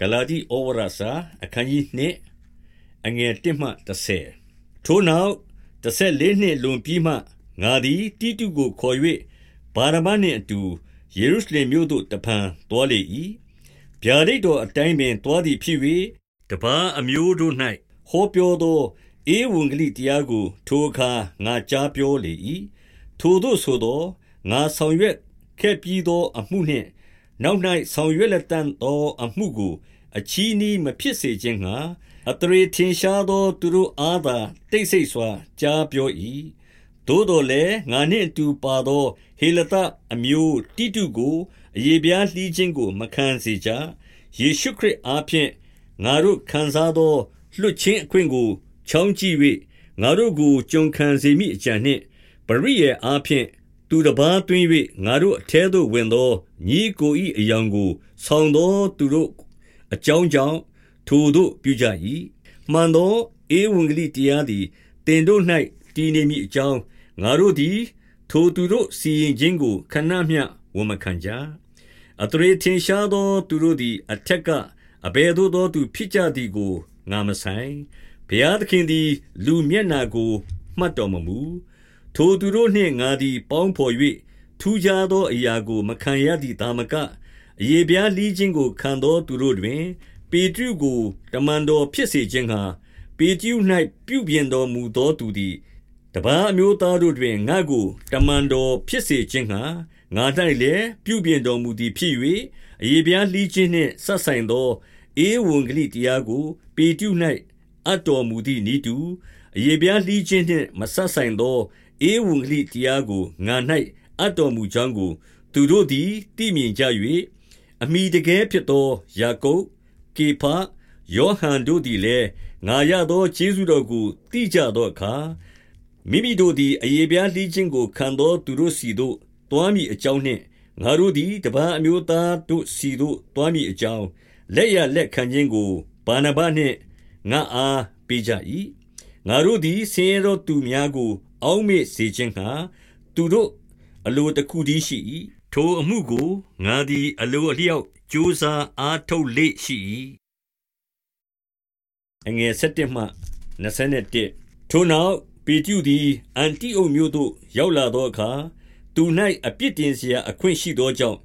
ဂလာတိဩဝါဒစာအခန်းကြီး2အငယ်1မှ30ထိုနောက်14နှစ်လွန်ပြီးမှငါသည်တိတုကိုခေါ်၍ဘာရမနှင့်အတူယေရုရှလင်မြို့သို့တဖန်သွားလေ၏ဗျာဒိတ်တော်အတိုင်းပင်သွားသည်ဖြစ်၍တပားအမျိုးတို့၌ဟောပြောသောဧဝံဂေလိတရားကို ထိုအခါငါကြားပြောလေ၏ထိုသို့ဆိုသောငါဆောင်ရွက်ခဲ့ပြီးသော အမှုနှင့် နောက်၌ဆောင်ရွက်လက်တန်သောအမှုကို အချီးနှီးမဖြစ်စေခြင်းငှါအသရေထင်ရှားသော သူတို့အားသာတိတ်ဆိတ်စွာကြားပြော၏။သို့သော်လည်းငါနှင့်အတူပါသော ဟေလသအမျိုးတိတုကိုအရေဖျားလှီးခြင်းကို မခံစေကြ။ယေရှုခရစ်အားဖြင့်ငါတို့ခံစားသောလွှတ်ခြင်းအခွင့်ကိုချောင်းကြည့်၍ငါတို့ကိုကျွန်ခံစေမည်အကြံနှင့်ပရိယာယ်အားဖြင့် သူတပါးသွင်း၍ငါတို့အထဲသို့ဝင်သောညီကို၏အယောင်ကို ဆောင်သောသူတို့အကြောင်းကြောင့်ထိုတို့ပြုကြ၏မှန်သောဧဝံဂေလိတရားသည်တင်တို့၌တည်နေမည်အကြောင်းငါတို့သည် ထိုသူတို့စီရင်ခြင်းကိုခဏမျှဝန်မခံကြအတရေထင်ရှားသောသူတို့သည် အထက်ကအဘယ်သို့သောသူဖြစ်ကြသည်ကိုငါမဆိုင်ဘုရားသခင်သည် လူမျက်နာကိုမှတ်တော်မမူ ထိုသူတို့နှင့်ငါသည် ပေါင်းဘော်၍ထူးခြားသောအရာကို မခံရသည်သာမကအယေပြားလှီးခြင်းကို ခံသောသူတို့တွင် ပေတရုကို တမန်တော်ဖြစ်စေခြင်းဟာပေတရု၌ပြုပြင်တော်မူသောသူသည် တပားအမျိုးသားတို့တွင် ငါကို တမန်တော်ဖြစ်စေခြင်းဟာငါ၌လည်း ပြုပြင်တော်မူသည်ဖြစ်၍အယေပြားလှီးခြင်းနှင့်ဆက်ဆိုင်သော ဧဝံဂေလိတရားကို ပေတရု၌အပ်တော်မူသည့်ဤတူအယေပြားလှီးခြင်းနှင့်မဆက်ဆိုင်သော ဧဝံဂေလိတရားကိုငါ၌အပ်တော်မူကြောင်းကို သူတို့သည်သိမြင်ကြ၍အမိတကယ်ဖြစ်သောယာကုပ်ကေဖာယောဟန်တို့သည်လည်းငါရသောကျေးဇူးတော်ကိုသိကြသောအခါမိမိတို့သည်အယေပြားလှီးခြင်းကိုခံသောသူတို့စီသို့တွားမိအကြောင်းနှင့်ငါတို့သည်တပန်းအမျိုးသားတို့စီသို့တွားမိအကြောင်းလက်ရလက်ခံခြင်းကိုဘာနာဘနှင့်ငါအားပေးကြ၏ငါတို့သည်ဆင်းရဲသောသူများကို အောက်မေ့စေခြင်းငှါသူတို့အလိုတခုတည်းရှိ၏။ထိုအမှုကိုငါသည်အလိုအလျောက်ကြိုးစားအားထုတ်လေ့ရှိ၏။ထိုနောက်ပေတရုသည်အန္တိအုတ်မြို့သို့ရောက်လာသောအခါ၊သူ၌အပြစ်တင်စရာအခွင့်ရှိသောကြောင့်၊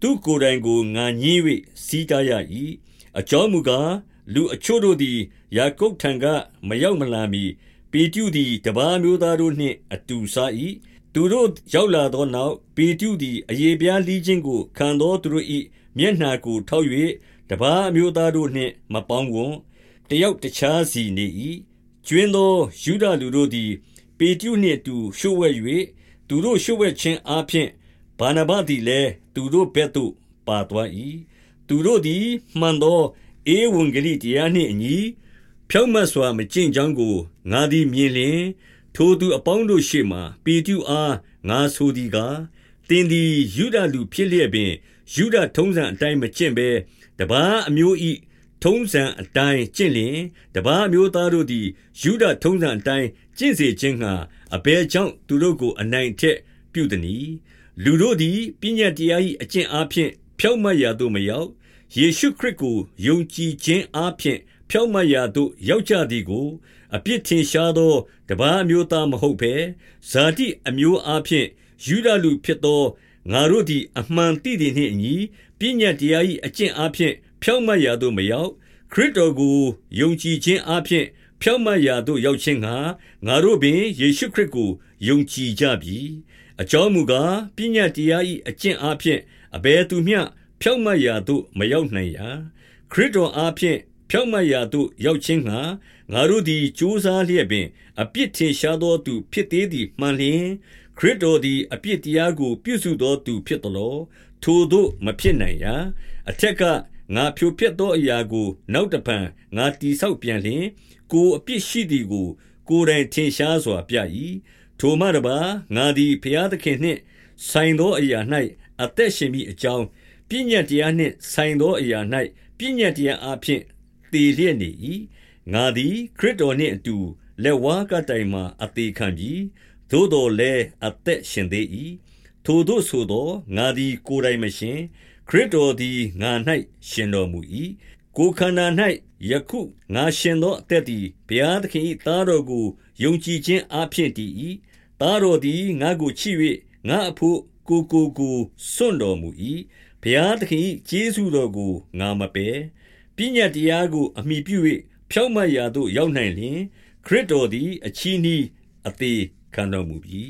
သူ့ကိုယ်တိုင်ကိုငါငြင်း၍ဆီးတားရ၏။အကြောင်းမူကား၊လူအချို့တို့သည်ယာကုပ်ထံကမရောက်မလာမှီ ပေတရုသည် တပါးအမျိုးသားတို့နှင့် အတူစား၏။သူတို့ရောက်လာသောနောက် ပေတရုသည် အရေဖျားလှီးခြင်းကို ခံသောသူတို့၏မျက်နှာကို ထောက်၍တပါးအမျိုးသားတို့နှင့် မပေါင်းဝံ့။တယောက်တခြားစီနေ၏။ကြွင်းသော ယုဒလူတို့သည် ပေတရုနှင့်အတူ လျှို့ဝှက်၍၊သူတို့လျှို့ဝှက်ခြင်းအားဖြင့် ဗာနဗသည်လည်း သူတို့ဘက်သို့ ပါသွား၏။သူတို့သည် မှန်သော ဧဝံဂေလိတရားနှင့်အညီ ဖြောင့်မတ်စွာ မကျင့်ကြောင်းကို ငါသည်မြင်လျှင်၊ထိုသူအပေါင်းတို့ရှေ့မှာ ပေတရုအား ငါဆိုသည်ကား၊သင်သည် ယုဒလူဖြစ်လျက်ပင် ယုဒထုံးစံအတိုင်း မကျင့်ဘဲတပါးအမျိုး၏ထုံးစံအတိုင်းကျင့်လျှင်၊တပါးအမျိုးသားတို့သည် ယုဒထုံးစံအတိုင်း ကျင့်စေခြင်းငှါ အဘယ်ကြောင့် သူတို့ကို အနိုင်အထက်ပြုသနည်း။လူတို့သည် ပညတ်တရား၏အကျင့်အားဖြင့် ဖြောင့်မတ်ရာသို့မရောက်၊ယေရှုခရစ်ကို ယုံကြည်ခြင်းအားဖြင့် ဖြောင့်မတ်ရာသို့ရောက်ကြသည်ကိုအပြစ်ထင်ရှားသောတပါးအမျိုးသားမဟုတ်ဘဲဇာတိအမျိုးအားဖြင့်ယုဒလူဖြစ်သောငါတို့သည်အမှန်သိသည်နှင့်အညီပညတ်တရား၏အကျင့်အားဖြင့်ဖြောင့်မတ်ရာသို့မရောက်ခရစ်တော်ကိုယုံကြည်ခြင်းအားဖြင့်ဖြောင့်မတ်ရာသို့ရောက်ခြင်းငှါငါတို့ပင်ယေရှုခရစ်ကိုယုံကြည်ကြပြီအကြောင်းမူကားပညတ်တရား၏အကျင့်အားဖြင့်အဘယ်သူမျှဖြောင့်မတ်ရာသို့မရောက်နိုင်ရာခရစ်တော်အားဖြင့် ဖြောင့်မတ်ရာသို့ရောက်ခြင်းငှါငါတို့သည်ကြိုးစားလျက်ပင်အပြစ်ထင်ရှားသောသူဖြစ်သေးသည်မှန်လျှင်ခရစ်တော်သည်အပြစ်တရားကို ပြုစုသောသူဖြစ်သလောထိုသို့မဖြစ်နိုင်ရာအထက်ကငါဖြိုဖျက်သောအရာကို နောက်တဖန်ငါတိဆောက်ပြန်လျှင် ကိုအပြစ်ရှိသည်ကို ကိုယ်တိုင်ထင်ရှားစွာပြ၏ထိုမှတပါငါသည်ဘုရားသခင်နှင့်ဆိုင်သောအရာ၌အသက်ရှင်မိအကြောင်းပညာတရားနှင့်ဆိုင်သောအရာ၌ပညာတရားအဖျင် တည်လျက်နေ၏ငါသည်ခရစ်တော်နှင့်အတူလက်ဝါးကတိုင်မှအသေးခံပြီးသို့တော်လည်းအသက်ရှင်သေး၏ထိုတို့ဆိုသောငါသည်ကိုယ်တိုင်မရှင်ခရစ်တော်သည်ငါ၌ရှင်တော်မူ၏ခကိုယ်ခန္ဓာ၌ယခုငါရှင်သောအသက်သည်ဘုရားသခင်၏သားတော်ကိုယုံကြည်ခြင်းအပြင်တည်၏။သားတော်သည်ငါကိုချစ်၍ငါအဖို့ကိုကိုကိုစွန့်တော်မူ၏။ဘုရားသခင်၏ကျေးဇူးတော်ကိုငါမပယ်။ ပညတ်တရားကို အမိပြု၍ဖြောင့်မတ်ရာသို့ ရောက်နိုင်လျင် ခရစ်တော်သည် အချီးနှီး အသေးခံတော်မူပြီ